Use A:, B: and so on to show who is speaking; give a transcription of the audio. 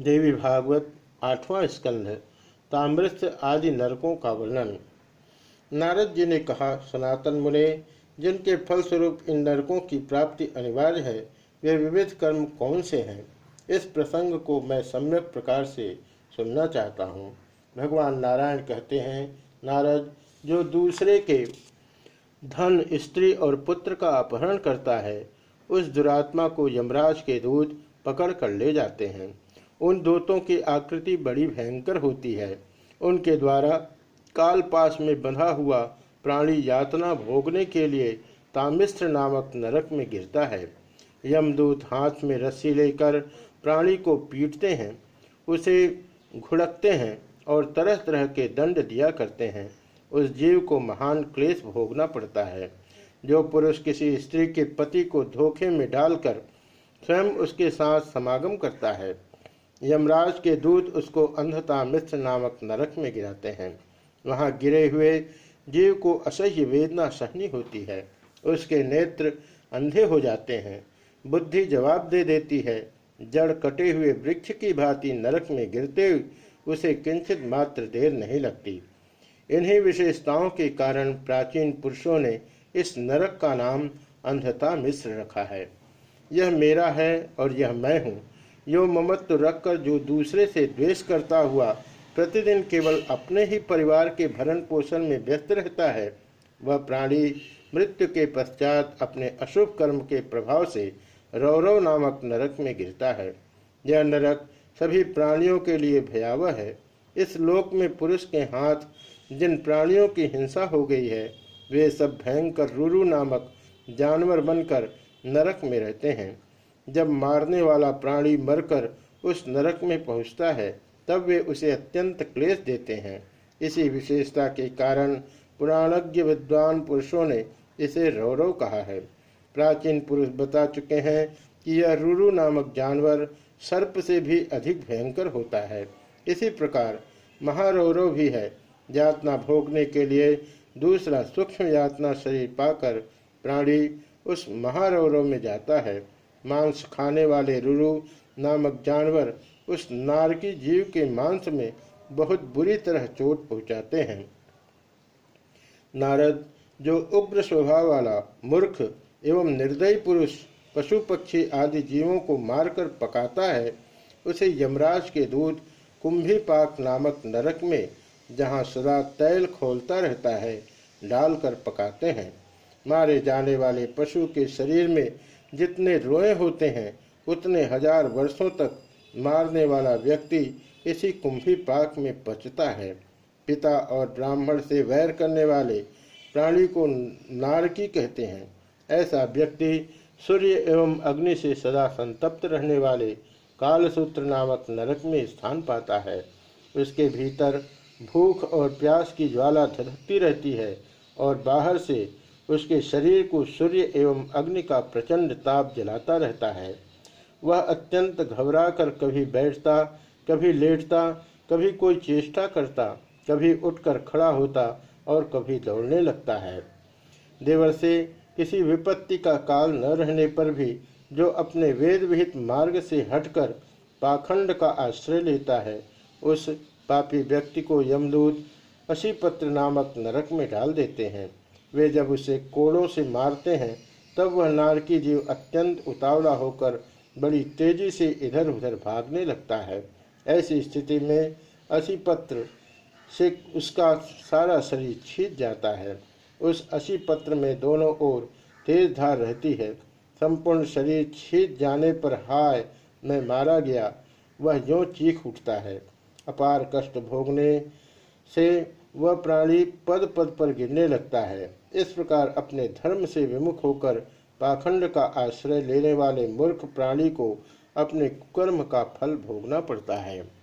A: देवी भागवत आठवां स्कंध, ताम्रस्थ आदि नरकों का वर्णन। नारद जी ने कहा, सनातन मुने, जिनके फलस्वरूप इन नरकों की प्राप्ति अनिवार्य है, वे विविध कर्म कौन से हैं? इस प्रसंग को मैं सम्यक प्रकार से सुनना चाहता हूँ। भगवान नारायण कहते हैं, नारद, जो दूसरे के धन, स्त्री और पुत्र का अपहरण करता है, उस दुरात्मा को यमराज के दूत पकड़ कर ले जाते हैं। उन दूतों की आकृति बड़ी भयंकर होती है। उनके द्वारा काल पास में बंधा हुआ प्राणी यातना भोगने के लिए तामिस्त्र नामक नरक में गिरता है। यमदूत हाथ में रस्सी लेकर प्राणी को पीटते हैं, उसे घुड़कते हैं और तरह तरह के दंड दिया करते हैं। उस जीव को महान क्लेश भोगना पड़ता है, जो पुरुष किसी स्त्री के पति को धोखे में डालकर स्वयं उसके साथ समागम करता है। यमराज के दूत उसको अंधता मिश्र नामक नरक में गिराते हैं। वहाँ गिरे हुए जीव को असह्य वेदना सहनी होती है। उसके नेत्र अंधे हो जाते हैं। बुद्धि जवाब दे देती है। जड़ कटे हुए वृक्ष की भांति नरक में गिरते उसे किंचित मात्र देर नहीं लगती। इन्हीं विशेषताओं के कारण प्राचीन पुरुषों ने इस नरक का नाम अंधता मिश्र रखा है। यह मेरा है और यह मैं हूँ। यो ममत्व रखकर जो दूसरे से द्वेष करता हुआ प्रतिदिन केवल अपने ही परिवार के भरण पोषण में व्यस्त रहता है, वह प्राणी मृत्यु के पश्चात अपने अशुभ कर्म के प्रभाव से रौरव नामक नरक में गिरता है। यह नरक सभी प्राणियों के लिए भयावह है। इस लोक में पुरुष के हाथ जिन प्राणियों की हिंसा हो गई है, वे सब भयंकर रुरु नामक जानवर बनकर नरक में रहते हैं। जब मारने वाला प्राणी मरकर उस नरक में पहुँचता है, तब वे उसे अत्यंत क्लेश देते हैं। इसी विशेषता के कारण पुराणज्ञ विद्वान पुरुषों ने इसे रौरव कहा है। प्राचीन पुरुष बता चुके हैं कि यह रूरू नामक जानवर सर्प से भी अधिक भयंकर होता है। इसी प्रकार महारौरव भी है। यातना भोगने के लिए दूसरा सूक्ष्म यातना शरीर पाकर प्राणी उस महारौरव में जाता है। मांस खाने वाले रुरु नामक जानवर उस नारकी जीव के मांस में बहुत बुरी तरह चोट पहुंचाते हैं। नारद, जो उग्र स्वभाव वाला मूर्ख एवं निर्दयी पुरुष, पशु पक्षी आदि जीवों को मारकर पकाता है, उसे यमराज के दूत कुंभीपाक नामक नरक में, जहाँ सदा तैल खोलता रहता है, डालकर पकाते हैं। मारे जाने वाले पशु के शरीर में जितने रोए होते हैं, उतने हज़ार वर्षों तक मारने वाला व्यक्ति इसी कुंभी पाक में पचता है। पिता और ब्राह्मण से वैर करने वाले प्राणी को नारकी कहते हैं। ऐसा व्यक्ति सूर्य एवं अग्नि से सदा संतप्त रहने वाले कालसूत्र नामक नरक में स्थान पाता है। उसके भीतर भूख और प्यास की ज्वाला धधकती रहती है और बाहर से उसके शरीर को सूर्य एवं अग्नि का प्रचंड ताप जलाता रहता है। वह अत्यंत घबरा कर कभी बैठता, कभी लेटता, कभी कोई चेष्टा करता, कभी उठकर खड़ा होता और कभी दौड़ने लगता है। देवर से किसी विपत्ति का काल न रहने पर भी जो अपने वेद विहित मार्ग से हटकर पाखंड का आश्रय लेता है, उस पापी व्यक्ति को यमदूत अशीपत्र नामक नरक में डाल देते हैं। वे जब उसे कोड़ों से मारते हैं, तब वह नारकी जीव अत्यंत उतावला होकर बड़ी तेज़ी से इधर उधर भागने लगता है। ऐसी स्थिति में असीपत्र से उसका सारा शरीर छीत जाता है। उस असी पत्र में दोनों ओर तेज धार रहती है। संपूर्ण शरीर छीत जाने पर हाय, मैं मारा गया। वह यो चीख उठता है। अपार कष्ट भोगने से वह प्राणी पद पद पर गिरने लगता है। इस प्रकार अपने धर्म से विमुख होकर पाखंड का आश्रय लेने वाले मूर्ख प्राणी को अपने कुकर्म का फल भोगना पड़ता है।